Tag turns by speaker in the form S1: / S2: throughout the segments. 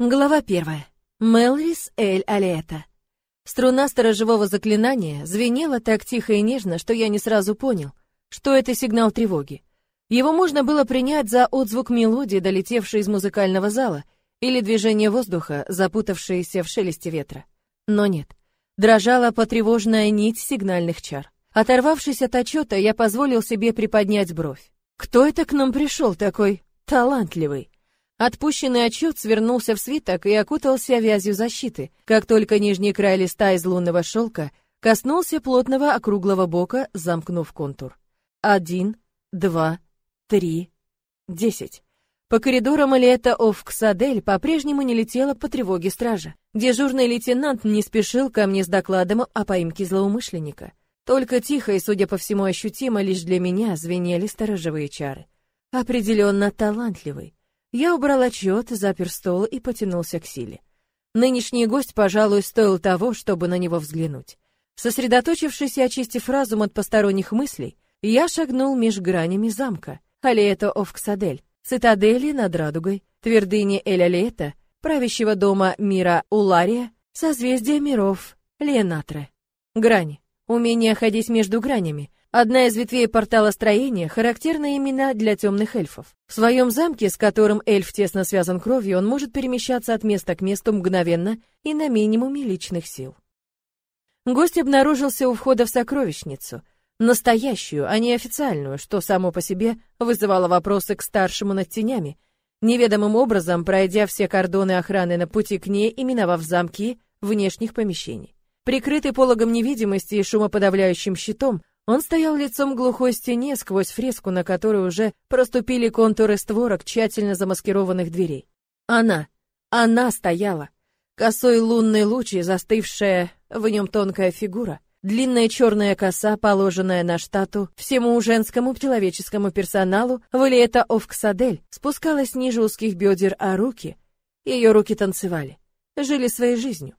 S1: Глава первая. Мелрис Эль Алета. Струна сторожевого заклинания звенела так тихо и нежно, что я не сразу понял, что это сигнал тревоги. Его можно было принять за отзвук мелодии, долетевшей из музыкального зала, или движение воздуха, запутавшееся в шелесте ветра. Но нет. Дрожала потревоженная нить сигнальных чар. Оторвавшись от отчета, я позволил себе приподнять бровь. Кто это к нам пришел такой талантливый? Отпущенный отчет свернулся в свиток и окутался вязью защиты, как только нижний край листа из лунного шелка коснулся плотного округлого бока, замкнув контур. Один, два, три, десять. По коридорам Элиэта Овксадель по-прежнему не летела по тревоге стража. Дежурный лейтенант не спешил ко мне с докладом о поимке злоумышленника. Только тихо и, судя по всему, ощутимо лишь для меня звенели сторожевые чары. Определенно талантливый. Я убрал отчет, запер стол и потянулся к силе. Нынешний гость, пожалуй, стоил того, чтобы на него взглянуть. Сосредоточившись и очистив разум от посторонних мыслей, я шагнул меж гранями замка, Алиэто Овксадель, цитадели над радугой, твердыни Эль-Алиэта, правящего дома мира Улария, созвездия миров Леонатре. Грани. Умение ходить между гранями, Одна из ветвей портала строения характерна именно для темных эльфов. В своем замке, с которым эльф тесно связан кровью, он может перемещаться от места к месту мгновенно и на минимуме личных сил. Гость обнаружился у входа в сокровищницу, настоящую, а не официальную, что само по себе вызывало вопросы к старшему над тенями, неведомым образом пройдя все кордоны охраны на пути к ней и миновав замки внешних помещений. Прикрытый пологом невидимости и шумоподавляющим щитом, он стоял лицом к глухой стене сквозь фреску, на которой уже проступили контуры створок тщательно замаскированных дверей. Она, она стояла. Косой лунный луч и застывшая в нем тонкая фигура. Длинная черная коса, положенная на штату всему женскому человеческому персоналу, Валиэта Овксадель, спускалась ниже узких бедер, а руки... Ее руки танцевали, жили своей жизнью.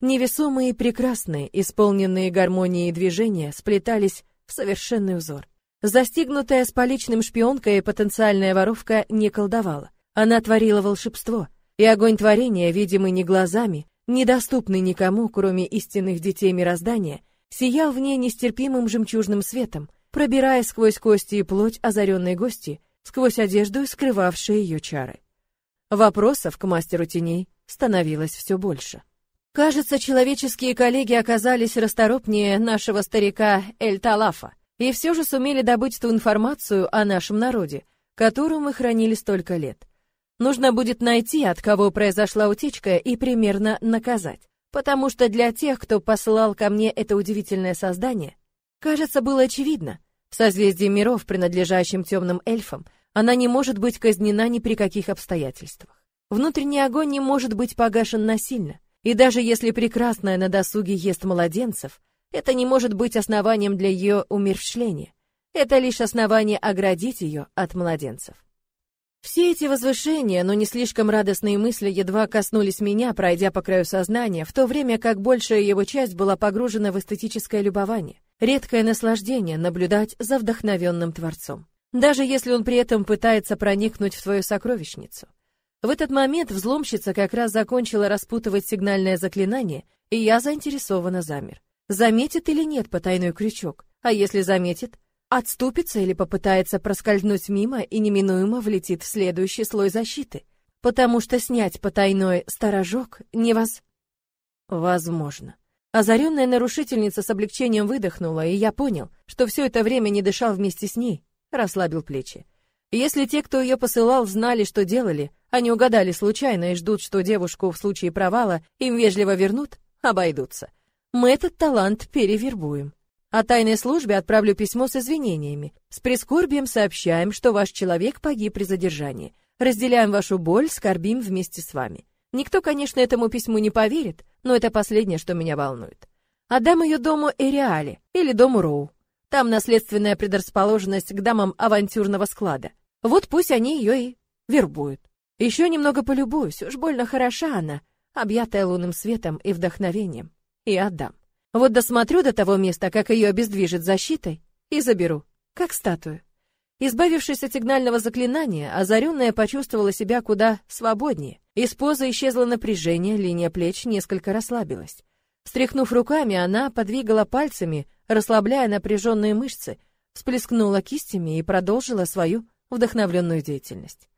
S1: Невесомые и прекрасные, исполненные гармонией движения, сплетались совершенный узор. Застигнутая с поличным шпионкой и потенциальная воровка не колдовала. Она творила волшебство, и огонь творения, видимый не глазами, недоступный никому, кроме истинных детей мироздания, сиял в ней нестерпимым жемчужным светом, пробирая сквозь кости и плоть озаренной гости, сквозь одежду, скрывавшие ее чары. Вопросов к мастеру теней становилось все больше. Кажется, человеческие коллеги оказались расторопнее нашего старика Эль-Талафа и все же сумели добыть ту информацию о нашем народе, которую мы хранили столько лет. Нужно будет найти, от кого произошла утечка, и примерно наказать. Потому что для тех, кто посылал ко мне это удивительное создание, кажется, было очевидно, в созвездии миров, принадлежащем темным эльфам, она не может быть казнена ни при каких обстоятельствах. Внутренний огонь не может быть погашен насильно — и даже если прекрасная на досуге ест младенцев, это не может быть основанием для ее умерщвления. Это лишь основание оградить ее от младенцев. Все эти возвышения, но не слишком радостные мысли едва коснулись меня, пройдя по краю сознания, в то время как большая его часть была погружена в эстетическое любование, редкое наслаждение наблюдать за вдохновенным Творцом. Даже если он при этом пытается проникнуть в твою сокровищницу. В этот момент взломщица как раз закончила распутывать сигнальное заклинание, и я заинтересованно замер. Заметит или нет потайной крючок? А если заметит, отступится или попытается проскользнуть мимо и неминуемо влетит в следующий слой защиты? Потому что снять потайной сторожок невоз... Возможно. Озаренная нарушительница с облегчением выдохнула, и я понял, что все это время не дышал вместе с ней, расслабил плечи. Если те, кто ее посылал, знали, что делали, они угадали случайно и ждут, что девушку в случае провала им вежливо вернут, обойдутся. Мы этот талант перевербуем. А тайной службе отправлю письмо с извинениями. С прискорбием сообщаем, что ваш человек погиб при задержании. Разделяем вашу боль, скорбим вместе с вами. Никто, конечно, этому письму не поверит, но это последнее, что меня волнует. Отдам ее дому Эриале или дому Роу. Там наследственная предрасположенность к дамам авантюрного склада. Вот пусть они ее и вербуют. Еще немного полюбуюсь, уж больно хороша она, объятая лунным светом и вдохновением. И отдам. Вот досмотрю до того места, как ее обездвижит защитой, и заберу, как статую. Избавившись от сигнального заклинания, озаренная почувствовала себя куда свободнее. Из позы исчезло напряжение, линия плеч несколько расслабилась. Стряхнув руками, она подвигала пальцами, расслабляя напряженные мышцы, всплескнула кистями и продолжила свою вдохновленную деятельность.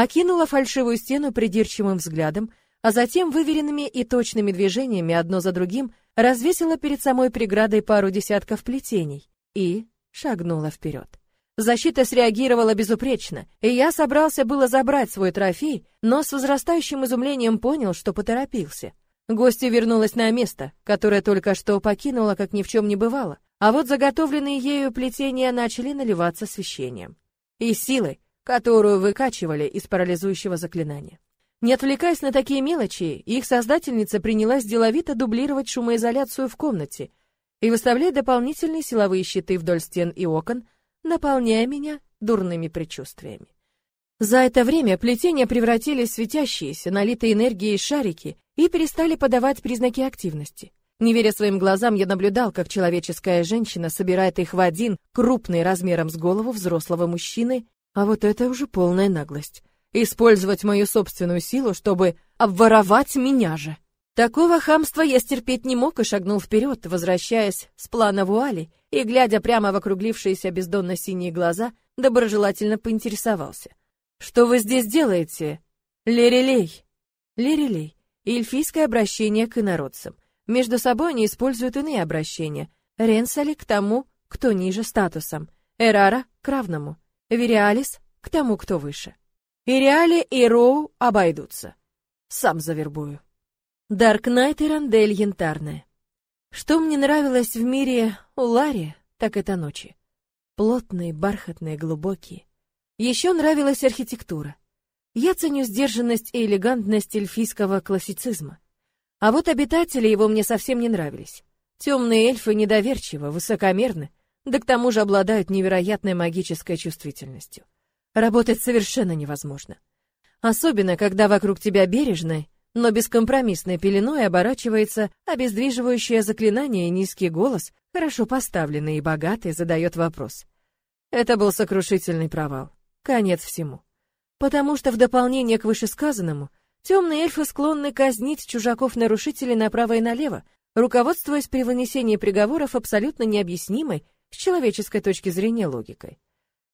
S1: Окинула фальшивую стену придирчивым взглядом, а затем выверенными и точными движениями одно за другим развесила перед самой преградой пару десятков плетений и шагнула вперед. Защита среагировала безупречно, и я собрался было забрать свой трофей, но с возрастающим изумлением понял, что поторопился. Гостья вернулась на место, которое только что покинула, как ни в чем не бывало, а вот заготовленные ею плетения начали наливаться освещением. И силой, которую выкачивали из парализующего заклинания. Не отвлекаясь на такие мелочи, их создательница принялась деловито дублировать шумоизоляцию в комнате и выставлять дополнительные силовые щиты вдоль стен и окон, наполняя меня дурными предчувствиями. За это время плетения превратились в светящиеся, налитые энергией шарики и перестали подавать признаки активности. Не веря своим глазам, я наблюдал, как человеческая женщина собирает их в один, крупный размером с голову взрослого мужчины, а вот это уже полная наглость. Использовать мою собственную силу, чтобы обворовать меня же. Такого хамства я стерпеть не мог и шагнул вперед, возвращаясь с плана вуали, и, глядя прямо в округлившиеся бездонно-синие глаза, доброжелательно поинтересовался. «Что вы здесь делаете?» «Лерелей». «Лерелей» — эльфийское обращение к инородцам. Между собой они используют иные обращения. Ренсали к тому, кто ниже статусом. Эрара — к равному. Вериалис — к тому, кто выше. Ириали и Роу обойдутся. Сам завербую. Дарк Найт и Рандель янтарная. Что мне нравилось в мире у Ларри, так это ночи. Плотные, бархатные, глубокие. Еще нравилась архитектура. Я ценю сдержанность и элегантность эльфийского классицизма. А вот обитатели его мне совсем не нравились. Темные эльфы недоверчивы, высокомерны, да к тому же обладают невероятной магической чувствительностью. Работать совершенно невозможно. Особенно, когда вокруг тебя бережной, но бескомпромиссной пеленой оборачивается обездвиживающее заклинание и низкий голос, хорошо поставленный и богатый, задает вопрос. Это был сокрушительный провал. Конец всему. Потому что в дополнение к вышесказанному, темные эльфы склонны казнить чужаков-нарушителей направо и налево, руководствуясь при вынесении приговоров абсолютно необъяснимой с человеческой точки зрения логикой.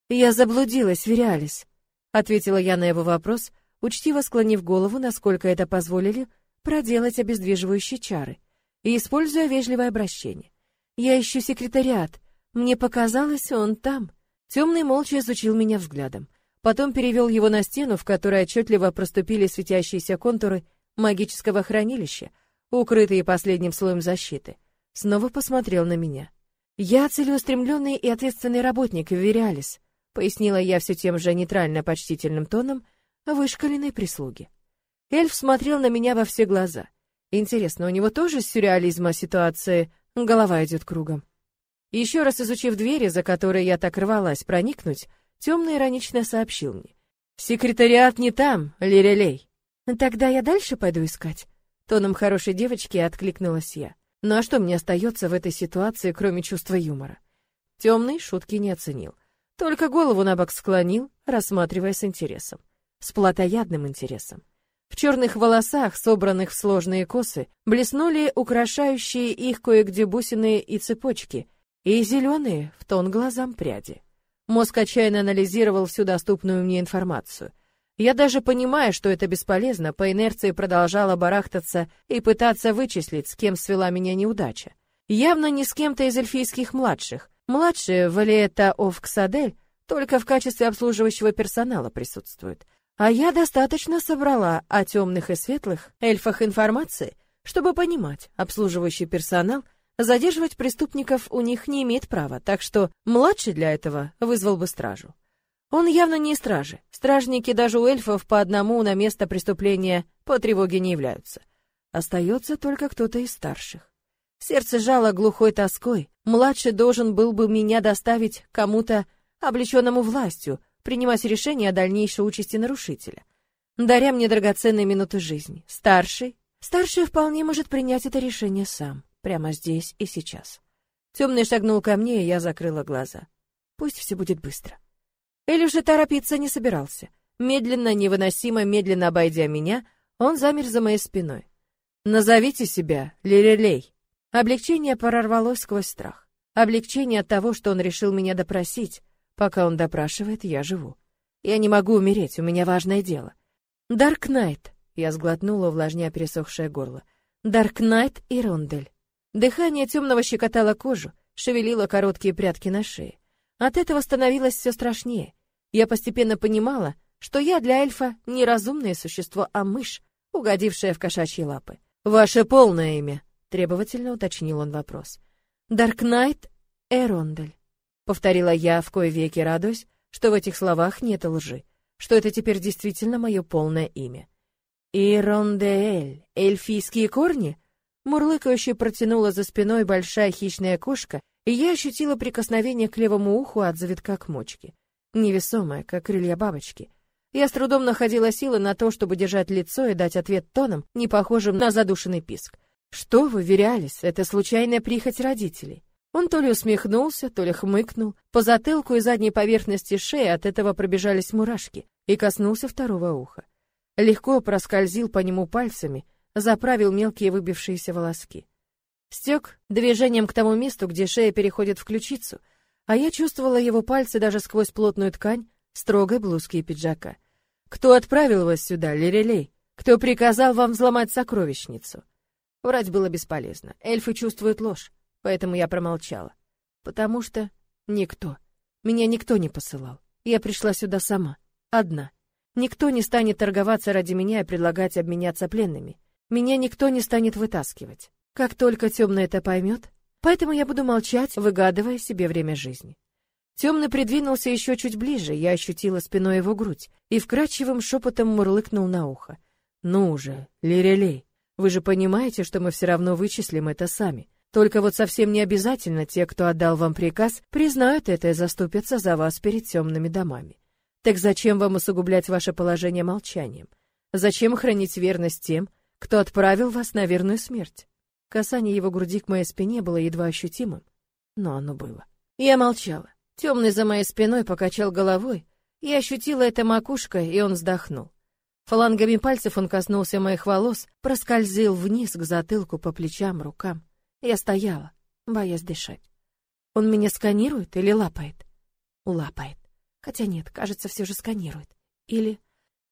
S1: «Я заблудилась, Вериалис», — ответила я на его вопрос — учтиво склонив голову, насколько это позволили, проделать обездвиживающие чары и используя вежливое обращение. «Я ищу секретариат. Мне показалось, он там». Темный молча изучил меня взглядом. Потом перевел его на стену, в которой отчетливо проступили светящиеся контуры магического хранилища, укрытые последним слоем защиты. Снова посмотрел на меня. «Я целеустремленный и ответственный работник, Вериалис», пояснила я все тем же нейтрально-почтительным тоном, вышкаленной прислуги. Эльф смотрел на меня во все глаза. Интересно, у него тоже с сюрреализма ситуации голова идет кругом. Еще раз изучив двери, за которые я так рвалась проникнуть, темный иронично сообщил мне. «Секретариат не там, Лирелей». «Тогда я дальше пойду искать?» Тоном хорошей девочки откликнулась я. «Ну а что мне остается в этой ситуации, кроме чувства юмора?» Темный шутки не оценил. Только голову на бок склонил, рассматривая с интересом с плотоядным интересом. В черных волосах, собранных в сложные косы, блеснули украшающие их кое-где бусины и цепочки, и зеленые, в тон глазам пряди. Мозг отчаянно анализировал всю доступную мне информацию. Я даже понимая, что это бесполезно, по инерции продолжала барахтаться и пытаться вычислить, с кем свела меня неудача. Явно не с кем-то из эльфийских младших. Младшие, Валиэта Овксадель, только в качестве обслуживающего персонала присутствуют. А я достаточно собрала о темных и светлых эльфах информации, чтобы понимать, обслуживающий персонал задерживать преступников у них не имеет права, так что младший для этого вызвал бы стражу. Он явно не стражи. Стражники даже у эльфов по одному на место преступления по тревоге не являются. Остается только кто-то из старших. Сердце жало глухой тоской. Младший должен был бы меня доставить кому-то, облеченному властью, принимать решение о дальнейшей участи нарушителя, даря мне драгоценные минуты жизни. Старший, старший вполне может принять это решение сам, прямо здесь и сейчас. Темный шагнул ко мне, и я закрыла глаза. Пусть все будет быстро. Эль уже торопиться не собирался. Медленно, невыносимо медленно обойдя меня, он замер за моей спиной. «Назовите себя, Лилелей». Облегчение прорвалось сквозь страх. Облегчение от того, что он решил меня допросить. Пока он допрашивает, я живу. Я не могу умереть, у меня важное дело. Дарк Найт. Я сглотнула, увлажняя пересохшее горло. Дарк Найт и Рондель. Дыхание темного щекотало кожу, шевелило короткие прядки на шее. От этого становилось все страшнее. Я постепенно понимала, что я для эльфа не разумное существо, а мышь, угодившая в кошачьи лапы. Ваше полное имя, требовательно уточнил он вопрос. Даркнайт Эрондель, повторила я, в кое веки радуясь, что в этих словах нет лжи, что это теперь действительно мое полное имя. Ирондель, эльфийские корни? Мурлыкающе протянула за спиной большая хищная кошка, и я ощутила прикосновение к левому уху от завитка к мочке, невесомое, как крылья бабочки. Я с трудом находила силы на то, чтобы держать лицо и дать ответ тоном, не похожим на задушенный писк. Что вы, Вериалис, это случайная прихоть родителей. Он то ли усмехнулся, то ли хмыкнул. По затылку и задней поверхности шеи от этого пробежались мурашки и коснулся второго уха. Легко проскользил по нему пальцами, заправил мелкие выбившиеся волоски. Стек движением к тому месту, где шея переходит в ключицу, а я чувствовала его пальцы даже сквозь плотную ткань строгой блузки и пиджака. Кто отправил вас сюда, Лирелей? Кто приказал вам взломать сокровищницу? Врать было бесполезно. Эльфы чувствуют ложь, поэтому я промолчала. Потому что никто. Меня никто не посылал. Я пришла сюда сама, одна. Никто не станет торговаться ради меня и предлагать обменяться пленными. Меня никто не станет вытаскивать. Как только темный это поймет, поэтому я буду молчать, выгадывая себе время жизни. Темный придвинулся еще чуть ближе, я ощутила спиной его грудь и вкрадчивым шепотом мурлыкнул на ухо. «Ну же, Лирелей, вы же понимаете, что мы все равно вычислим это сами. Только вот совсем не обязательно те, кто отдал вам приказ, признают это и заступятся за вас перед темными домами. Так зачем вам усугублять ваше положение молчанием? Зачем хранить верность тем, кто отправил вас на верную смерть?» Касание его груди к моей спине было едва ощутимым, но оно было. Я молчала. Темный за моей спиной покачал головой. Я ощутила это макушкой, и он вздохнул. Фалангами пальцев он коснулся моих волос, проскользил вниз к затылку, по плечам, рукам. Я стояла, боясь дышать. Он меня сканирует или лапает? Лапает. Хотя нет, кажется, все же сканирует. Или...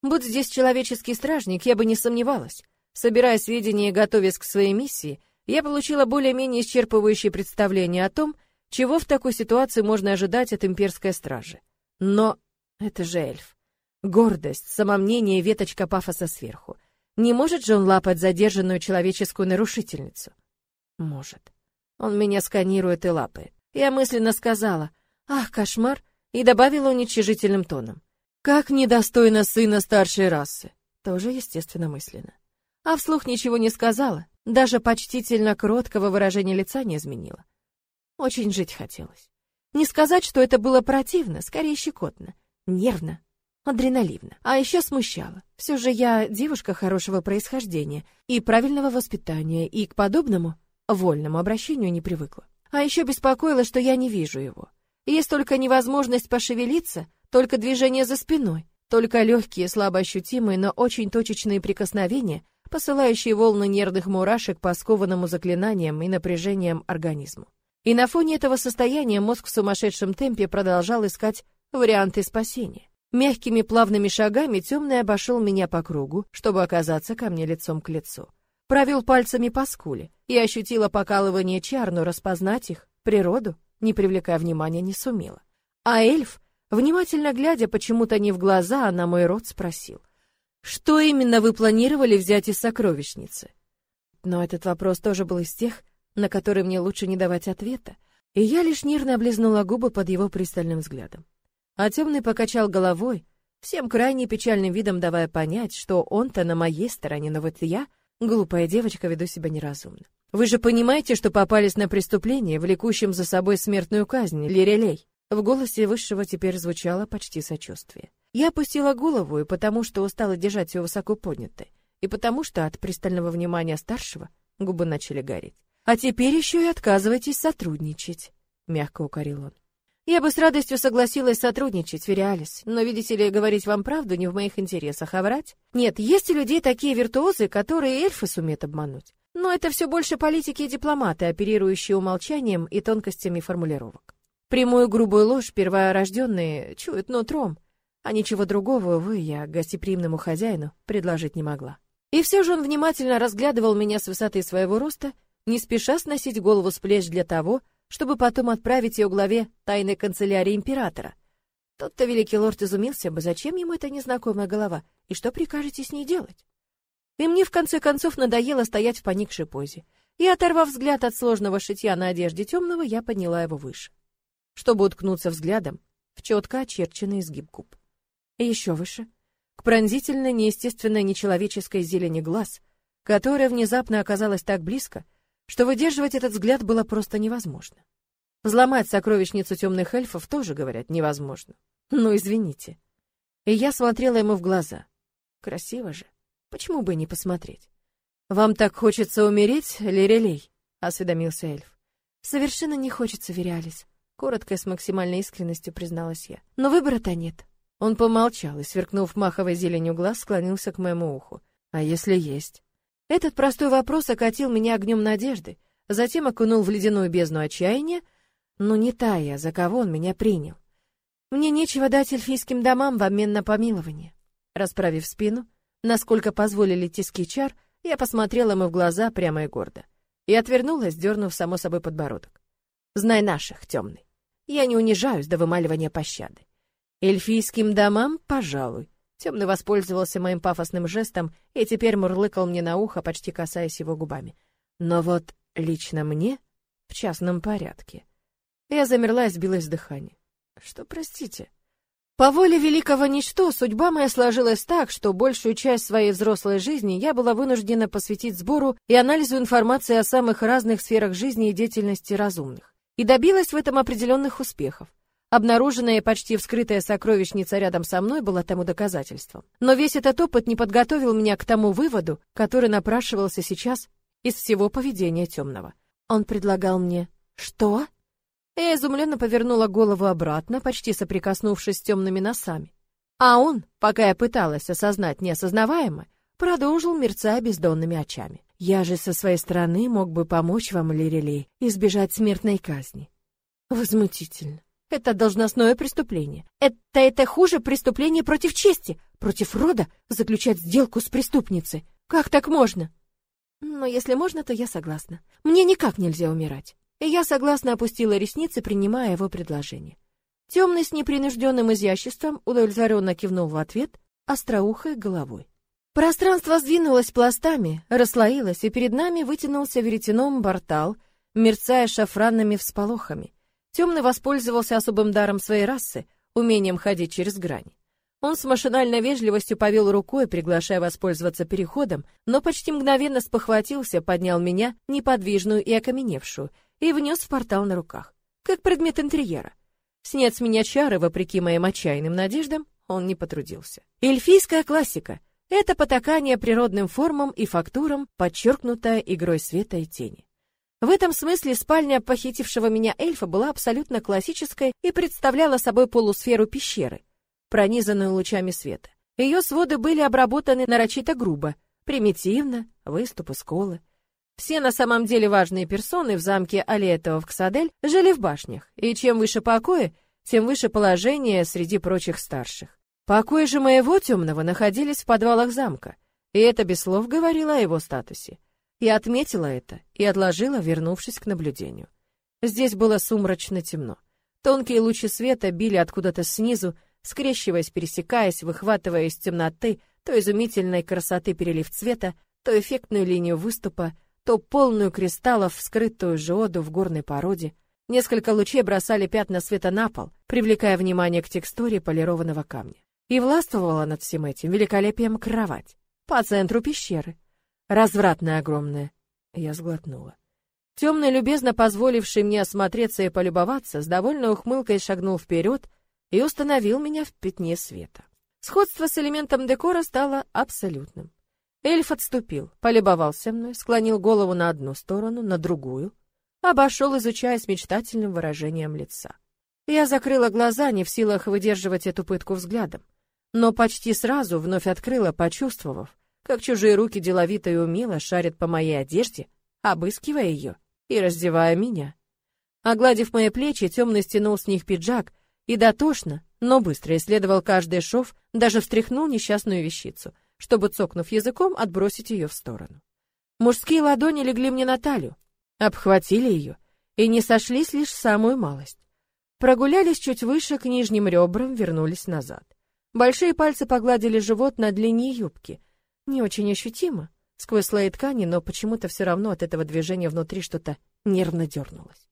S1: Будь здесь человеческий стражник, я бы не сомневалась. Собирая сведения и готовясь к своей миссии, я получила более-менее исчерпывающее представление о том, чего в такой ситуации можно ожидать от имперской стражи? Но это же эльф. Гордость, самомнение веточка пафоса сверху. Не может же он лапать задержанную человеческую нарушительницу? Может. Он меня сканирует и лапает. Я мысленно сказала «Ах, кошмар!» и добавила уничижительным тоном. «Как недостойно сына старшей расы!» Тоже, естественно, мысленно. А вслух ничего не сказала, даже почтительно кроткого выражения лица не изменила. Очень жить хотелось. Не сказать, что это было противно, скорее щекотно, нервно, адреналивно. А еще смущало. Все же я девушка хорошего происхождения и правильного воспитания, и к подобному вольному обращению не привыкла. А еще беспокоило, что я не вижу его. Есть только невозможность пошевелиться, только движение за спиной, только легкие, слабо ощутимые, но очень точечные прикосновения, посылающие волны нервных мурашек по скованному заклинаниям и напряжением организму. И на фоне этого состояния мозг в сумасшедшем темпе продолжал искать варианты спасения. Мягкими плавными шагами темный обошел меня по кругу, чтобы оказаться ко мне лицом к лицу. Провел пальцами по скуле. и ощутила покалывание чар, но распознать их, природу, не привлекая внимания, не сумела. А эльф, внимательно глядя почему-то не в глаза, а на мой рот, спросил. «Что именно вы планировали взять из сокровищницы?» Но этот вопрос тоже был из тех, на который мне лучше не давать ответа, и я лишь нервно облизнула губы под его пристальным взглядом. А темный покачал головой, всем крайне печальным видом давая понять, что он-то на моей стороне, но вот я, глупая девочка, веду себя неразумно. Вы же понимаете, что попались на преступление, влекущем за собой смертную казнь, Лирелей? В голосе высшего теперь звучало почти сочувствие. Я опустила голову, и потому что устала держать все высоко поднятой, и потому что от пристального внимания старшего губы начали гореть. А теперь еще и отказывайтесь сотрудничать, мягко укорил он. Я бы с радостью согласилась сотрудничать, Вериалис, но, видите ли, говорить вам правду не в моих интересах, а врать? Нет, есть у людей такие виртуозы, которые эльфы сумеют обмануть. Но это все больше политики и дипломаты, оперирующие умолчанием и тонкостями формулировок. Прямую грубую ложь перворожденные чуют нутром, а ничего другого, увы, я гостеприимному хозяину предложить не могла. И все же он внимательно разглядывал меня с высоты своего роста, не спеша сносить голову с плеч для того, чтобы потом отправить ее главе тайной канцелярии императора. Тот-то великий лорд изумился бы, зачем ему эта незнакомая голова, и что прикажете с ней делать? И мне в конце концов надоело стоять в поникшей позе. И, оторвав взгляд от сложного шитья на одежде темного, я подняла его выше, чтобы уткнуться взглядом в четко очерченный изгиб губ. И еще выше, к пронзительной, неестественной, нечеловеческой зелени глаз, которая внезапно оказалась так близко, что выдерживать этот взгляд было просто невозможно. Взломать сокровищницу темных эльфов тоже, говорят, невозможно. Ну, извините. И я смотрела ему в глаза. Красиво же. Почему бы не посмотреть? Вам так хочется умереть, Лирелей? осведомился эльф. Совершенно не хочется, Вериалис, коротко и с максимальной искренностью призналась я. Но выбора-то нет. Он помолчал и, сверкнув маховой зеленью глаз, склонился к моему уху. А если есть? Этот простой вопрос окатил меня огнем надежды, затем окунул в ледяную бездну отчаяния, но не та я, за кого он меня принял. Мне нечего дать эльфийским домам в обмен на помилование. Расправив спину, насколько позволили тиски чар, я посмотрела ему в глаза прямо и гордо. И отвернулась, дернув само собой подбородок. Знай наших, темный. Я не унижаюсь до вымаливания пощады. Эльфийским домам, пожалуй, Темный воспользовался моим пафосным жестом и теперь мурлыкал мне на ухо, почти касаясь его губами. Но вот лично мне в частном порядке. Я замерла и сбилась с дыхания. Что, простите? По воле великого ничто судьба моя сложилась так, что большую часть своей взрослой жизни я была вынуждена посвятить сбору и анализу информации о самых разных сферах жизни и деятельности разумных. И добилась в этом определенных успехов. Обнаруженная почти вскрытая сокровищница рядом со мной была тому доказательством. Но весь этот опыт не подготовил меня к тому выводу, который напрашивался сейчас из всего поведения темного. Он предлагал мне «Что?» Я изумленно повернула голову обратно, почти соприкоснувшись с темными носами. А он, пока я пыталась осознать неосознаваемое, продолжил, мерцая бездонными очами. «Я же со своей стороны мог бы помочь вам, Лирелей, избежать смертной казни». Возмутительно. Это должностное преступление. Это это хуже преступления против чести, против рода заключать сделку с преступницей. Как так можно? Но если можно, то я согласна. Мне никак нельзя умирать. И я согласно опустила ресницы, принимая его предложение. Темный с непринужденным изяществом удовлетворенно кивнул в ответ, остроухой головой. Пространство сдвинулось пластами, расслоилось, и перед нами вытянулся веретеном бортал, мерцая шафранными всполохами. Темный воспользовался особым даром своей расы, умением ходить через грани. Он с машинальной вежливостью повел рукой, приглашая воспользоваться переходом, но почти мгновенно спохватился, поднял меня, неподвижную и окаменевшую, и внес в портал на руках, как предмет интерьера. Снять с меня чары, вопреки моим отчаянным надеждам, он не потрудился. Эльфийская классика — это потакание природным формам и фактурам, подчеркнутое игрой света и тени. В этом смысле спальня похитившего меня эльфа была абсолютно классической и представляла собой полусферу пещеры, пронизанную лучами света. Ее своды были обработаны нарочито грубо, примитивно, выступы, сколы. Все на самом деле важные персоны в замке Алиэтова в Ксадель жили в башнях, и чем выше покои, тем выше положение среди прочих старших. Покои же моего темного находились в подвалах замка, и это без слов говорило о его статусе. Я отметила это и отложила, вернувшись к наблюдению. Здесь было сумрачно темно. Тонкие лучи света били откуда-то снизу, скрещиваясь, пересекаясь, выхватывая из темноты то изумительной красоты перелив цвета, то эффектную линию выступа, то полную кристаллов, вскрытую жиоду в горной породе. Несколько лучей бросали пятна света на пол, привлекая внимание к текстуре полированного камня. И властвовала над всем этим великолепием кровать по центру пещеры, развратная огромная. Я сглотнула. Темный, любезно позволивший мне осмотреться и полюбоваться, с довольной ухмылкой шагнул вперед и установил меня в пятне света. Сходство с элементом декора стало абсолютным. Эльф отступил, полюбовался мной, склонил голову на одну сторону, на другую, обошел, изучая с мечтательным выражением лица. Я закрыла глаза, не в силах выдерживать эту пытку взглядом. Но почти сразу вновь открыла, почувствовав, как чужие руки деловито и умело шарят по моей одежде, обыскивая ее и раздевая меня. Огладив мои плечи, темный стянул с них пиджак и дотошно, но быстро исследовал каждый шов, даже встряхнул несчастную вещицу, чтобы, цокнув языком, отбросить ее в сторону. Мужские ладони легли мне на талию, обхватили ее и не сошлись лишь самую малость. Прогулялись чуть выше к нижним ребрам, вернулись назад. Большие пальцы погладили живот на длине юбки. Не очень ощутимо, сквозь слои ткани, но почему-то все равно от этого движения внутри что-то нервно дернулось.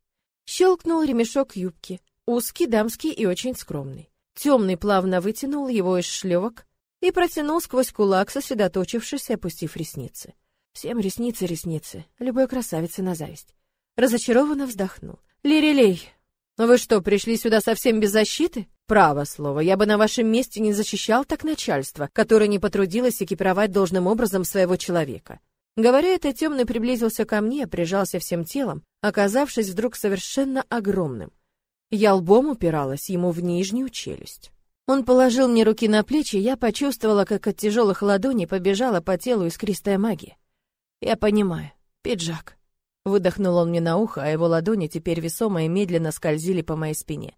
S1: Щелкнул ремешок юбки, узкий, дамский и очень скромный. Темный плавно вытянул его из шлевок и протянул сквозь кулак, сосредоточившись и опустив ресницы. Всем ресницы, ресницы, любой красавице на зависть. Разочарованно вздохнул. «Лирелей, вы что, пришли сюда совсем без защиты? Право слово, я бы на вашем месте не защищал так начальство, которое не потрудилось экипировать должным образом своего человека. Говоря это, темный приблизился ко мне, прижался всем телом, оказавшись вдруг совершенно огромным. Я лбом упиралась ему в нижнюю челюсть. Он положил мне руки на плечи, я почувствовала, как от тяжелых ладоней побежала по телу искристая магия. Я понимаю. Пиджак. Выдохнул он мне на ухо, а его ладони теперь весомо и медленно скользили по моей спине.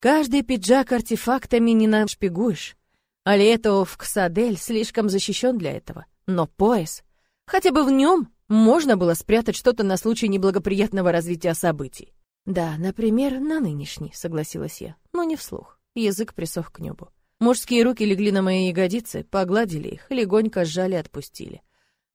S1: Каждый пиджак артефактами не нашпигуешь. Алието в Ксадель слишком защищен для этого. Но пояс... Хотя бы в нем можно было спрятать что-то на случай неблагоприятного развития событий. Да, например, на нынешний, согласилась я, но не вслух. Язык присох к небу. Мужские руки легли на мои ягодицы, погладили их, легонько сжали отпустили.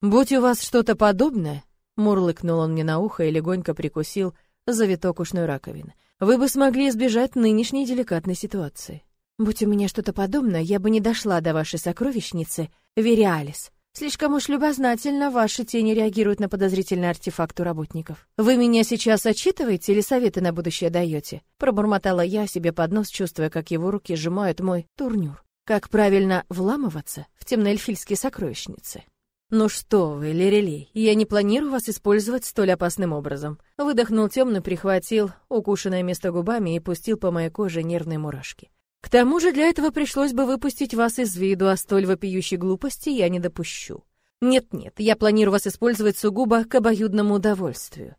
S1: «Будь у вас что-то подобное, Мурлыкнул он мне на ухо и легонько прикусил завиток ушной раковины. Вы бы смогли избежать нынешней деликатной ситуации. Будь у меня что-то подобное, я бы не дошла до вашей сокровищницы Вериалис. Слишком уж любознательно ваши тени реагируют на подозрительный артефакт у работников. Вы меня сейчас отчитываете или советы на будущее даете? Пробормотала я себе под нос, чувствуя, как его руки сжимают мой турнюр. Как правильно вламываться в темноэльфийские сокровищницы? «Ну что вы, Лерелей, я не планирую вас использовать столь опасным образом». Выдохнул темно, прихватил укушенное место губами и пустил по моей коже нервные мурашки. «К тому же для этого пришлось бы выпустить вас из виду, а столь вопиющей глупости я не допущу. Нет-нет, я планирую вас использовать сугубо к обоюдному удовольствию».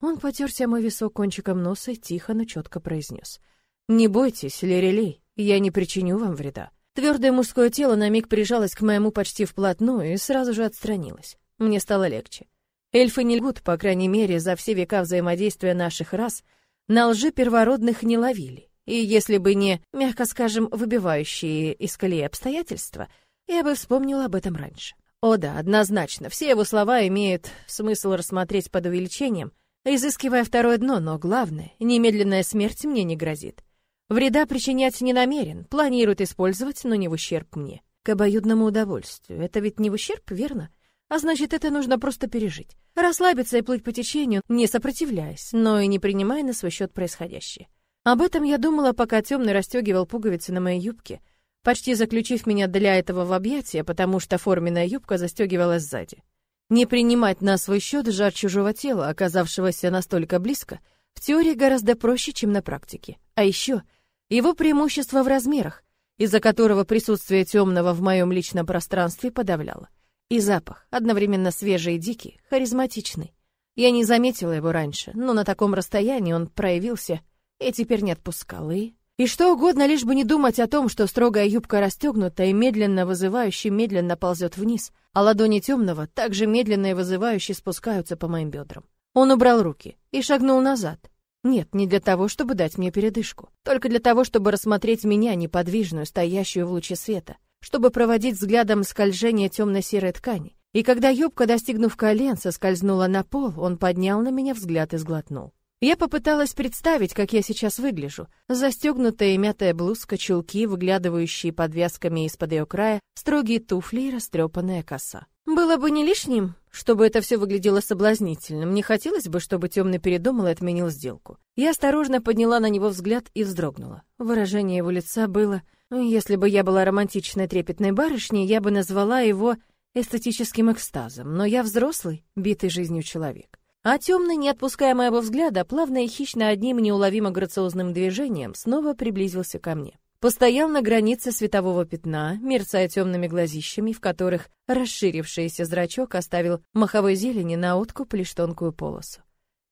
S1: Он потерся мой висок кончиком носа и тихо, но четко произнес. «Не бойтесь, Лерелей, я не причиню вам вреда. Твердое мужское тело на миг прижалось к моему почти вплотную и сразу же отстранилось. Мне стало легче. Эльфы не лгут, по крайней мере, за все века взаимодействия наших рас, на лжи первородных не ловили. И если бы не, мягко скажем, выбивающие из колеи обстоятельства, я бы вспомнила об этом раньше. О да, однозначно, все его слова имеют смысл рассмотреть под увеличением, изыскивая второе дно, но главное, немедленная смерть мне не грозит. Вреда причинять не намерен, планирует использовать, но не в ущерб мне. К обоюдному удовольствию. Это ведь не в ущерб, верно? А значит, это нужно просто пережить. Расслабиться и плыть по течению, не сопротивляясь, но и не принимая на свой счет происходящее. Об этом я думала, пока темный расстегивал пуговицы на моей юбке, почти заключив меня для этого в объятия, потому что форменная юбка застегивалась сзади. Не принимать на свой счет жар чужого тела, оказавшегося настолько близко, в теории гораздо проще, чем на практике. А еще его преимущество в размерах, из-за которого присутствие темного в моем личном пространстве подавляло. И запах, одновременно свежий и дикий, харизматичный. Я не заметила его раньше, но на таком расстоянии он проявился и теперь не отпускал. И... И что угодно, лишь бы не думать о том, что строгая юбка расстегнута и медленно вызывающе медленно ползет вниз, а ладони темного также медленно и вызывающе спускаются по моим бедрам. Он убрал руки и шагнул назад, нет, не для того, чтобы дать мне передышку. Только для того, чтобы рассмотреть меня, неподвижную, стоящую в луче света. Чтобы проводить взглядом скольжение темно-серой ткани. И когда юбка, достигнув колен, соскользнула на пол, он поднял на меня взгляд и сглотнул. Я попыталась представить, как я сейчас выгляжу. Застегнутая и мятая блузка, чулки, выглядывающие подвязками из-под ее края, строгие туфли и растрепанная коса. Было бы не лишним, чтобы это все выглядело соблазнительным. Не хотелось бы, чтобы темный передумал и отменил сделку. Я осторожно подняла на него взгляд и вздрогнула. Выражение его лица было... Если бы я была романтичной трепетной барышней, я бы назвала его эстетическим экстазом, но я взрослый, битый жизнью человек. А темный, не отпуская моего взгляда, плавно и хищно одним неуловимо грациозным движением снова приблизился ко мне. Постоял на границе светового пятна, мерцая темными глазищами, в которых расширившийся зрачок оставил маховой зелени на откуп лишь тонкую полосу.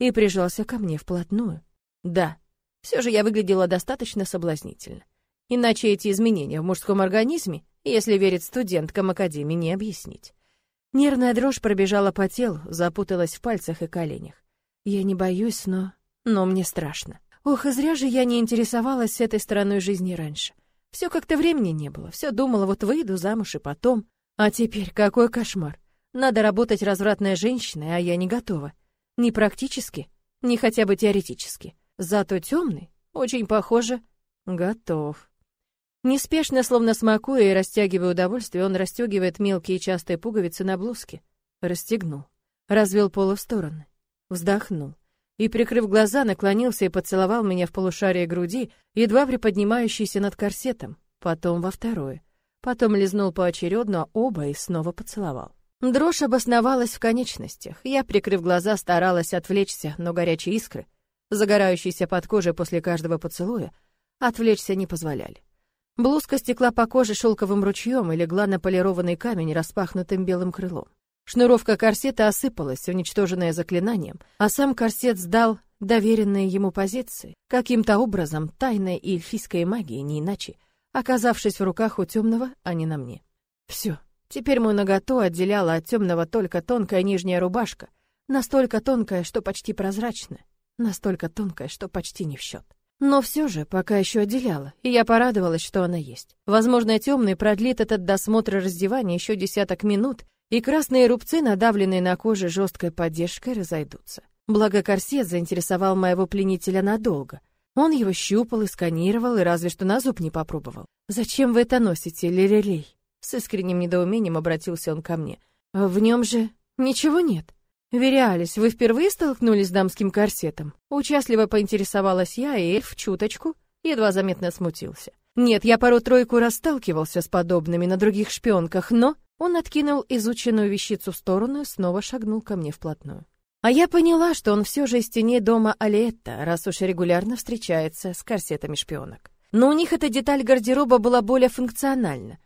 S1: И прижался ко мне вплотную. Да, все же я выглядела достаточно соблазнительно. Иначе эти изменения в мужском организме, если верить студенткам Академии, не объяснить. Нервная дрожь пробежала по телу, запуталась в пальцах и коленях. Я не боюсь, но... но мне страшно. Ох, и зря же я не интересовалась этой стороной жизни раньше. Все как-то времени не было, все думала, вот выйду замуж и потом. А теперь какой кошмар. Надо работать развратной женщиной, а я не готова. Ни практически, ни хотя бы теоретически. Зато темный, очень похоже, готов. Неспешно, словно смакуя и растягивая удовольствие, он расстегивает мелкие частые пуговицы на блузке. Расстегнул. Развел полы в стороны. Вздохнул. И, прикрыв глаза, наклонился и поцеловал меня в полушарие груди, едва приподнимающийся над корсетом, потом во второе. Потом лизнул поочередно оба и снова поцеловал. Дрожь обосновалась в конечностях. Я, прикрыв глаза, старалась отвлечься, но горячие искры, загорающиеся под кожей после каждого поцелуя, отвлечься не позволяли. Блузка стекла по коже шелковым ручьем и легла на полированный камень распахнутым белым крылом. Шнуровка корсета осыпалась, уничтоженная заклинанием, а сам корсет сдал доверенные ему позиции, каким-то образом тайной и эльфийской магией, не иначе, оказавшись в руках у темного, а не на мне. Все, теперь мой наготу отделяла от темного только тонкая нижняя рубашка, настолько тонкая, что почти прозрачная, настолько тонкая, что почти не в счет. Но все же пока еще отделяла, и я порадовалась, что она есть. Возможно, темный продлит этот досмотр и раздевание еще десяток минут, и красные рубцы, надавленные на коже жесткой поддержкой, разойдутся. Благо корсет заинтересовал моего пленителя надолго. Он его щупал и сканировал, и разве что на зуб не попробовал. «Зачем вы это носите, Лерелей?» С искренним недоумением обратился он ко мне. «В нем же ничего нет». «Вериалис, вы впервые столкнулись с дамским корсетом?» Участливо поинтересовалась я, и эльф чуточку едва заметно смутился. «Нет, я пару-тройку раз сталкивался с подобными на других шпионках, но...» Он откинул изученную вещицу в сторону и снова шагнул ко мне вплотную. А я поняла, что он все же из теней дома Алиетта, раз уж регулярно встречается с корсетами шпионок. Но у них эта деталь гардероба была более функциональна.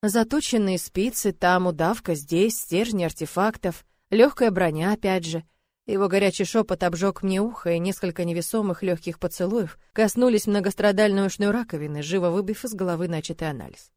S1: Заточенные спицы, там удавка, здесь стержни артефактов — Легкая броня, опять же. Его горячий шепот обжег мне ухо, и несколько невесомых легких поцелуев коснулись многострадальной ушной раковины, живо выбив из головы начатый анализ.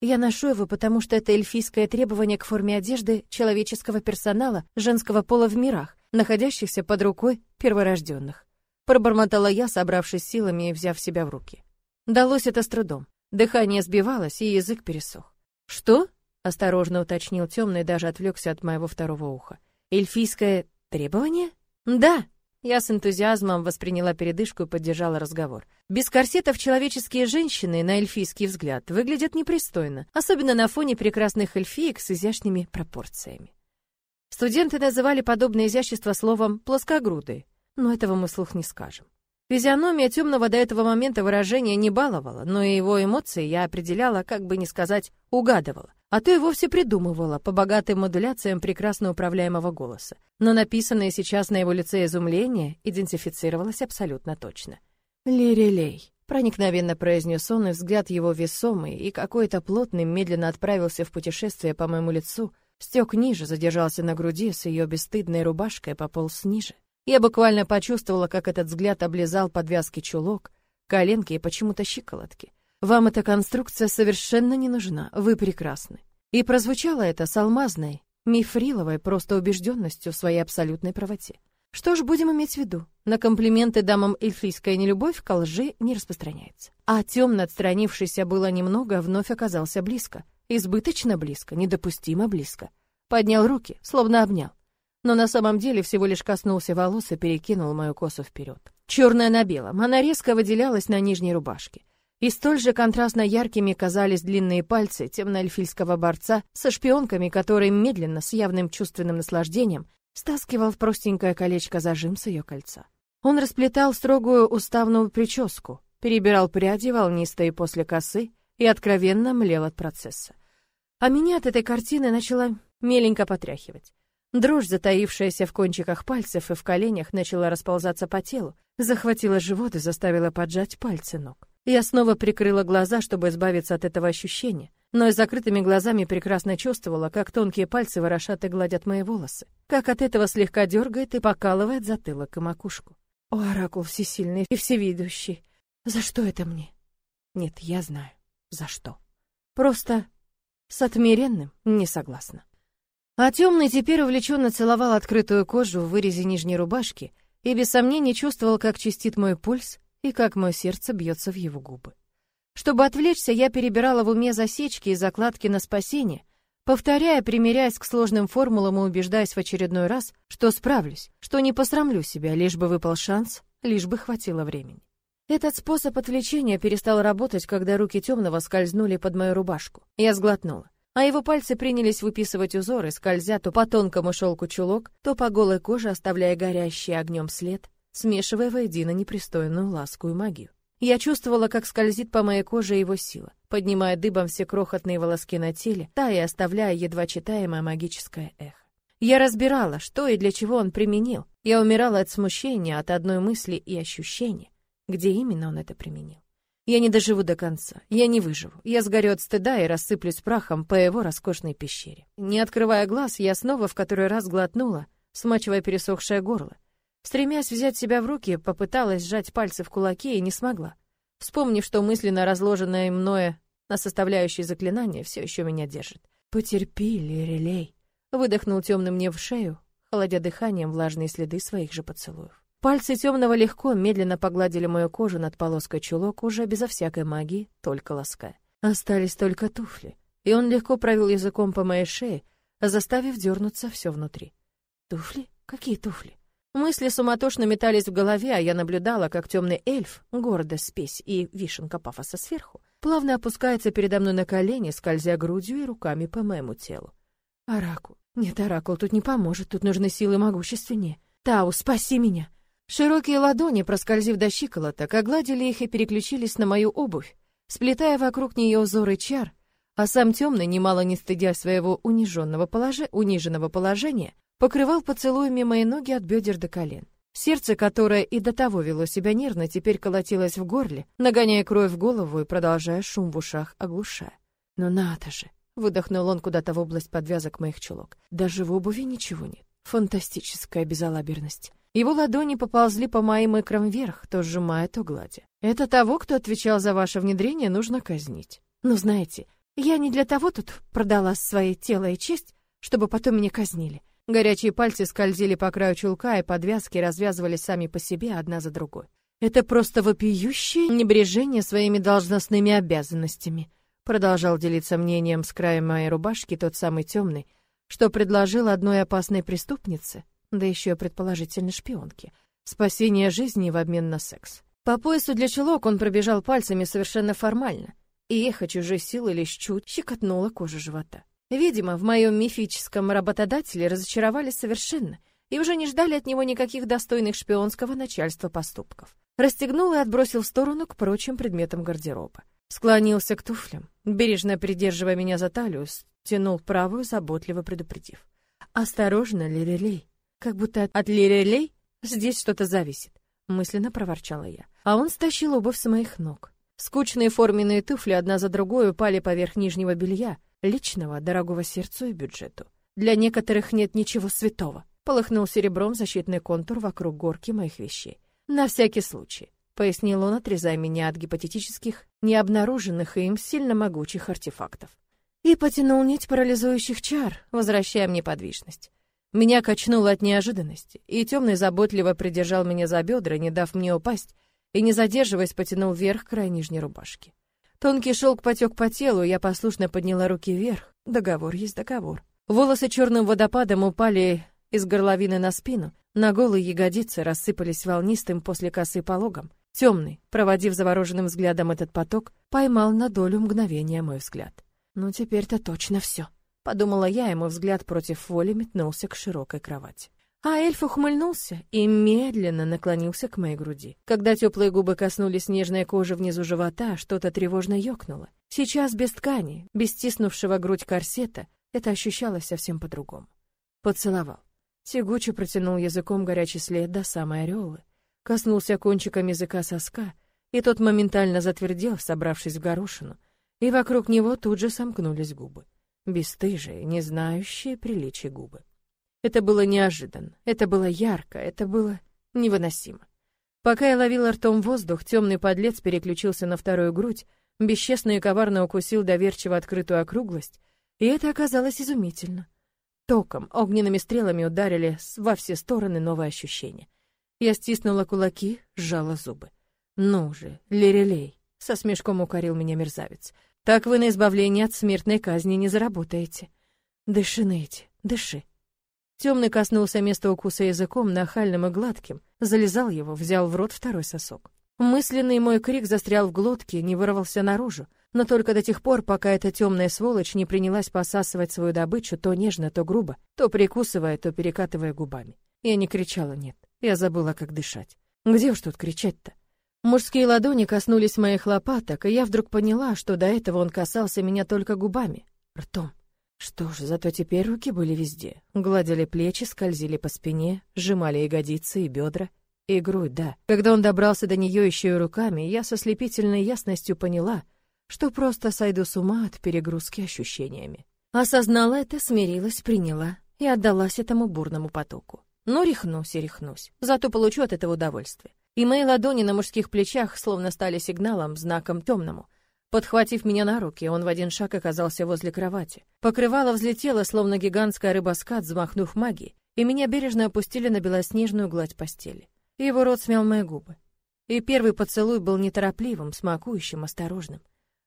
S1: Я ношу его, потому что это эльфийское требование к форме одежды человеческого персонала женского пола в мирах, находящихся под рукой перворожденных. Пробормотала я, собравшись силами и взяв себя в руки. Далось это с трудом. Дыхание сбивалось, и язык пересох. «Что?» осторожно уточнил темный, даже отвлекся от моего второго уха. Эльфийское требование? Да. Я с энтузиазмом восприняла передышку и поддержала разговор. Без корсетов человеческие женщины, на эльфийский взгляд, выглядят непристойно, особенно на фоне прекрасных эльфиек с изящными пропорциями. Студенты называли подобное изящество словом «плоскогрудые», но этого мы слух не скажем. Физиономия темного до этого момента выражения не баловала, но и его эмоции я определяла, как бы не сказать, угадывала а то и вовсе придумывала по богатым модуляциям прекрасно управляемого голоса. Но написанное сейчас на его лице изумление идентифицировалось абсолютно точно. «Лирелей», — проникновенно произнес он, и взгляд его весомый и какой-то плотный медленно отправился в путешествие по моему лицу, стек ниже, задержался на груди с ее бесстыдной рубашкой, пополз ниже. Я буквально почувствовала, как этот взгляд облизал подвязки чулок, коленки и почему-то щиколотки. Вам эта конструкция совершенно не нужна, вы прекрасны. И прозвучало это с алмазной, мифриловой просто убежденностью в своей абсолютной правоте. Что ж, будем иметь в виду, на комплименты дамам эльфийская нелюбовь к лжи не распространяется. А темно отстранившийся было немного, вновь оказался близко. Избыточно близко, недопустимо близко. Поднял руки, словно обнял. Но на самом деле всего лишь коснулся волос и перекинул мою косу вперед. Черная на белом, она резко выделялась на нижней рубашке. И столь же контрастно яркими казались длинные пальцы темноэльфийского борца со шпионками, который медленно, с явным чувственным наслаждением, стаскивал в простенькое колечко зажим с ее кольца. Он расплетал строгую уставную прическу, перебирал пряди, волнистые после косы, и откровенно млел от процесса. А меня от этой картины начала меленько потряхивать. Дрожь, затаившаяся в кончиках пальцев и в коленях, начала расползаться по телу, захватила живот и заставила поджать пальцы ног. Я снова прикрыла глаза, чтобы избавиться от этого ощущения, но и закрытыми глазами прекрасно чувствовала, как тонкие пальцы ворошат и гладят мои волосы, как от этого слегка дергает и покалывает затылок и макушку. О, оракул всесильный и всевидящий, за что это мне? Нет, я знаю, за что. Просто с отмеренным не согласна. А темный теперь увлеченно целовал открытую кожу в вырезе нижней рубашки и без сомнения чувствовал, как чистит мой пульс и как мое сердце бьется в его губы. Чтобы отвлечься, я перебирала в уме засечки и закладки на спасение, повторяя, примиряясь к сложным формулам и убеждаясь в очередной раз, что справлюсь, что не посрамлю себя, лишь бы выпал шанс, лишь бы хватило времени. Этот способ отвлечения перестал работать, когда руки темного скользнули под мою рубашку. Я сглотнула, а его пальцы принялись выписывать узоры, скользя то по тонкому шелку чулок, то по голой коже, оставляя горящий огнем след, смешивая воедино непристойную ласку и магию. Я чувствовала, как скользит по моей коже его сила, поднимая дыбом все крохотные волоски на теле, та и оставляя едва читаемое магическое эхо. Я разбирала, что и для чего он применил. Я умирала от смущения, от одной мысли и ощущения, где именно он это применил. Я не доживу до конца, я не выживу. Я сгорю от стыда и рассыплюсь прахом по его роскошной пещере. Не открывая глаз, я снова в который раз глотнула, смачивая пересохшее горло. Стремясь взять себя в руки, попыталась сжать пальцы в кулаки и не смогла. Вспомнив, что мысленно разложенное мною на составляющие заклинания все еще меня держит. «Потерпи, Лирелей», — выдохнул темным мне в шею, холодя дыханием влажные следы своих же поцелуев. Пальцы темного легко, медленно погладили мою кожу над полоской чулок, уже безо всякой магии, только лаская. Остались только туфли, и он легко провел языком по моей шее, заставив дернуться все внутри. Туфли? Какие туфли? Мысли суматошно метались в голове, а я наблюдала, как темный эльф, гордость, спесь и вишенка пафоса сверху, плавно опускается передо мной на колени, скользя грудью и руками по моему телу. Оракул. Нет, Оракул тут не поможет, тут нужны силы могущественнее. Тау, спаси меня. Широкие ладони, проскользив до щиколоток, огладили их и переключились на мою обувь, сплетая вокруг нее узоры чар, а сам темный, немало не стыдя своего униженного положения, униженного положения, покрывал поцелуями мои ноги от бедер до колен. Сердце, которое и до того вело себя нервно, теперь колотилось в горле, нагоняя кровь в голову и продолжая шум в ушах, оглушая. «Ну надо же!» — выдохнул он куда-то в область подвязок моих чулок. «Даже в обуви ничего нет. Фантастическая безалаберность». Его ладони поползли по моим икрам вверх, то сжимая, то гладя. «Это того, кто отвечал за ваше внедрение, нужно казнить. Ну, знаете, я не для того тут продала свое тело и честь, чтобы потом меня казнили. Горячие пальцы скользили по краю чулка, и подвязки развязывались сами по себе одна за другой. Это просто вопиющее небрежение своими должностными обязанностями, продолжал делиться мнением с краем моей рубашки тот самый темный, что предложил одной опасной преступнице, да еще и предположительно шпионке, спасение жизни в обмен на секс. По поясу для чулок он пробежал пальцами совершенно формально, и эхо чужой силы лишь чуть щекотнуло кожу живота. Видимо, в моем мифическом работодателе разочаровались совершенно и уже не ждали от него никаких достойных шпионского начальства поступков. Расстегнул и отбросил в сторону к прочим предметам гардероба. Склонился к туфлям, бережно придерживая меня за талию, стянул правую, заботливо предупредив. «Осторожно, Лирелей!» Как будто от Лирелей здесь что-то зависит, мысленно проворчала я. А он стащил обувь с моих ног. Скучные форменные туфли одна за другой упали поверх нижнего белья, личного, дорогого сердцу и бюджету. Для некоторых нет ничего святого. Полыхнул серебром защитный контур вокруг горки моих вещей. На всякий случай, пояснил он, отрезая меня от гипотетических, необнаруженных им сильно могучих артефактов. И потянул нить парализующих чар, возвращая мне подвижность. Меня качнуло от неожиданности, и темный заботливо придержал меня за бедра, не дав мне упасть, и, не задерживаясь, потянул вверх край нижней рубашки. Тонкий шелк потек по телу, я послушно подняла руки вверх. Договор есть договор. Волосы черным водопадом упали из горловины на спину, на голые ягодицы рассыпались волнистым после косы пологом. Темный, проводив завороженным взглядом этот поток, поймал на долю мгновения мой взгляд. Ну теперь-то точно все. Подумала я, и мой взгляд против воли метнулся к широкой кровати. А эльф ухмыльнулся и медленно наклонился к моей груди. Когда теплые губы коснулись нежной кожи внизу живота, что-то тревожно ёкнуло. Сейчас без ткани, без стиснувшего грудь корсета, это ощущалось совсем по-другому. поцеловал. Тягуче протянул языком горячий след до самой ореолы, коснулся кончиком языка соска, и тот моментально затвердел, собравшись в горошину, и вокруг него тут же сомкнулись губы. Бесстыжие, не знающие приличий губы. Это было неожиданно, это было ярко, это было невыносимо. Пока я ловила ртом воздух, темный подлец переключился на вторую грудь, бесчестно и коварно укусил доверчиво открытую округлость, и это оказалось изумительно. Током, огненными стрелами ударили во все стороны новые ощущения. Я стиснула кулаки, сжала зубы. «Ну же, Лирелей!» — со смешком укорил меня мерзавец. «Так вы на избавление от смертной казни не заработаете. Дыши, Нейти, дыши». Темный коснулся места укуса языком, нахальным и гладким, залезал его, взял в рот второй сосок. Мысленный мой крик застрял в глотке, не вырвался наружу, но только до тех пор, пока эта темная сволочь не принялась посасывать свою добычу то нежно, то грубо, то прикусывая, то перекатывая губами. Я не кричала, нет, я забыла, как дышать. Где уж тут кричать-то? Мужские ладони коснулись моих лопаток, и я вдруг поняла, что до этого он касался меня только губами, ртом. Что ж, зато теперь руки были везде. Гладили плечи, скользили по спине, сжимали ягодицы и бедра. И грудь, да. Когда он добрался до нее еще и руками, я со слепительной ясностью поняла, что просто сойду с ума от перегрузки ощущениями. Осознала это, смирилась, приняла и отдалась этому бурному потоку. Ну, рехнусь и рехнусь, зато получу от этого удовольствие. И мои ладони на мужских плечах словно стали сигналом, знаком темному — Подхватив меня на руки, он в один шаг оказался возле кровати. Покрывало взлетело, словно гигантская рыба-скат, взмахнув магией, и меня бережно опустили на белоснежную гладь постели. Его рот смял мои губы. И первый поцелуй был неторопливым, смакующим, осторожным.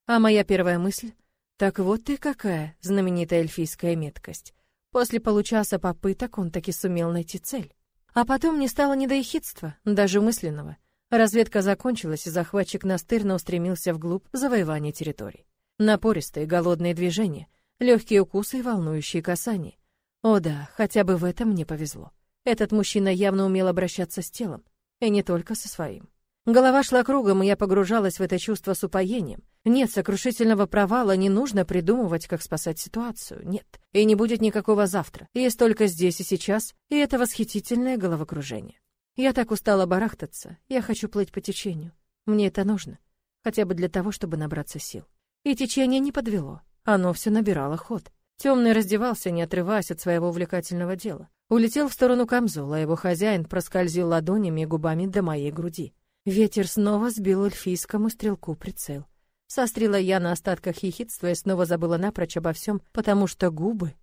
S1: А моя первая мысль? Так вот ты какая, знаменитая эльфийская меткость. После получаса попыток он таки сумел найти цель. А потом не стало ни до ехидства, даже мысленного. Разведка закончилась, и захватчик настырно устремился вглубь завоевания территорий. Напористые голодные движения, легкие укусы и волнующие касания. О да, хотя бы в этом мне повезло. Этот мужчина явно умел обращаться с телом, и не только со своим. Голова шла кругом, и я погружалась в это чувство с упоением. Нет сокрушительного провала, не нужно придумывать, как спасать ситуацию. Нет. И не будет никакого завтра. Есть только здесь и сейчас, и это восхитительное головокружение. Я так устала барахтаться, я хочу плыть по течению. Мне это нужно, хотя бы для того, чтобы набраться сил. И течение не подвело, оно все набирало ход. Темный раздевался, не отрываясь от своего увлекательного дела. Улетел в сторону камзола, его хозяин проскользил ладонями и губами до моей груди. Ветер снова сбил эльфийскому стрелку прицел. Сострила я на остатках ехидства и снова забыла напрочь обо всем, потому что губы,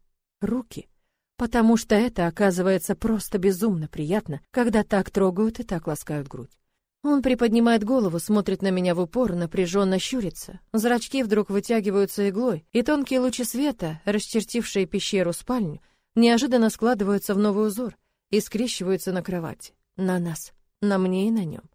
S1: руки — Потому что это оказывается просто безумно приятно, когда так трогают и так ласкают грудь. Он приподнимает голову, смотрит на меня в упор, напряженно щурится. Зрачки вдруг вытягиваются иглой, и тонкие лучи света, расчертившие пещеру спальню, неожиданно складываются в новый узор и скрещиваются на кровати. На нас, на мне и на нем.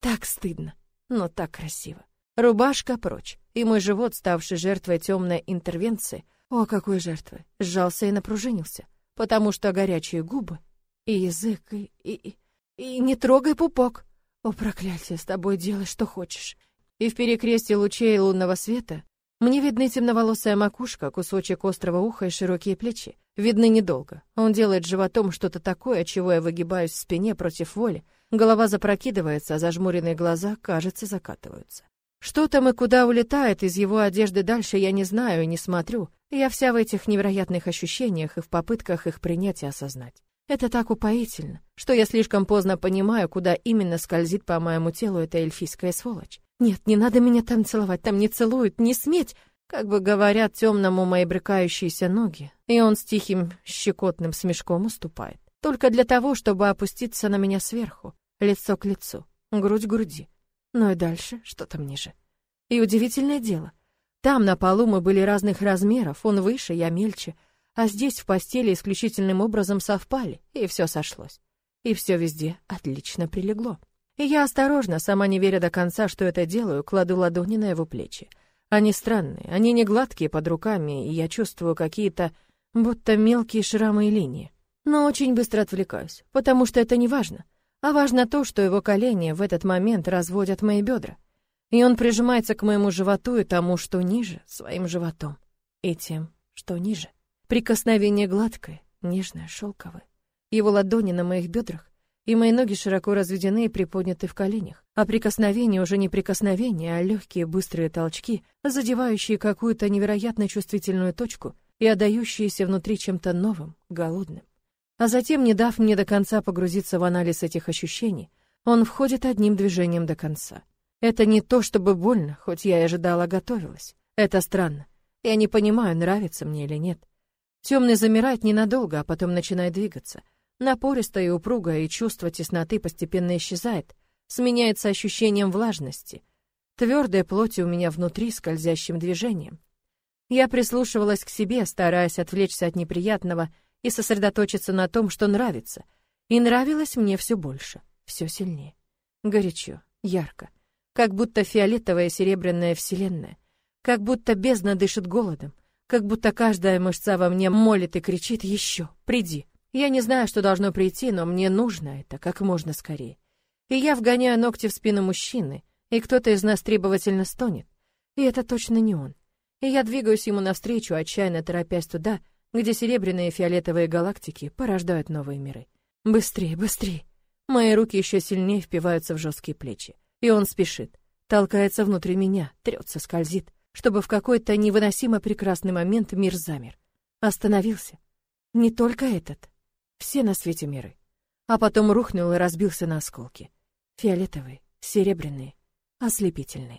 S1: Так стыдно, но так красиво. Рубашка прочь, и мой живот, ставший жертвой темной интервенции, о, какой жертвы, сжался и напружинился потому что горячие губы и язык, и, и, и не трогай пупок. О, проклятие, с тобой делай, что хочешь. И в перекрестии лучей лунного света мне видны темноволосая макушка, кусочек острого уха и широкие плечи. Видны недолго. Он делает животом что-то такое, чего я выгибаюсь в спине против воли. Голова запрокидывается, а зажмуренные глаза, кажется, закатываются. Что там и куда улетает из его одежды дальше, я не знаю и не смотрю. Я вся в этих невероятных ощущениях и в попытках их принять и осознать. Это так упоительно, что я слишком поздно понимаю, куда именно скользит по моему телу эта эльфийская сволочь. Нет, не надо меня там целовать, там не целуют, не сметь, как бы говорят темному мои брыкающиеся ноги, и он с тихим щекотным смешком уступает. Только для того, чтобы опуститься на меня сверху, лицо к лицу, грудь к груди. Ну и дальше, что там ниже. И удивительное дело. Там на полу мы были разных размеров, он выше, я мельче, а здесь в постели исключительным образом совпали, и все сошлось. И все везде отлично прилегло. И я осторожно, сама не веря до конца, что это делаю, кладу ладони на его плечи. Они странные, они не гладкие под руками, и я чувствую какие-то будто мелкие шрамы и линии. Но очень быстро отвлекаюсь, потому что это не важно. А важно то, что его колени в этот момент разводят мои бедра. И он прижимается к моему животу и тому, что ниже, своим животом. И тем, что ниже. Прикосновение гладкое, нежное, шелковое. Его ладони на моих бедрах, и мои ноги широко разведены и приподняты в коленях. А прикосновения уже не прикосновения, а легкие быстрые толчки, задевающие какую-то невероятно чувствительную точку и отдающиеся внутри чем-то новым, голодным. А затем, не дав мне до конца погрузиться в анализ этих ощущений, он входит одним движением до конца. Это не то, чтобы больно, хоть я и ожидала, готовилась. Это странно. Я не понимаю, нравится мне или нет. Темный замирает ненадолго, а потом начинает двигаться. Напористо и упруго, и чувство тесноты постепенно исчезает, сменяется ощущением влажности. Твердая плоть у меня внутри скользящим движением. Я прислушивалась к себе, стараясь отвлечься от неприятного и сосредоточиться на том, что нравится. И нравилось мне все больше, все сильнее. Горячо, ярко, как будто фиолетовая серебряная вселенная, как будто бездна дышит голодом, как будто каждая мышца во мне молит и кричит «Еще, приди!» Я не знаю, что должно прийти, но мне нужно это как можно скорее. И я вгоняю ногти в спину мужчины, и кто-то из нас требовательно стонет. И это точно не он. И я двигаюсь ему навстречу, отчаянно торопясь туда, где серебряные и фиолетовые галактики порождают новые миры. Быстрее, быстрее. Мои руки еще сильнее впиваются в жесткие плечи. И он спешит, толкается внутри меня, трется, скользит, чтобы в какой-то невыносимо прекрасный момент мир замер. Остановился. Не только этот все на свете миры. А потом рухнул и разбился на осколки. Фиолетовые, серебряные, ослепительные.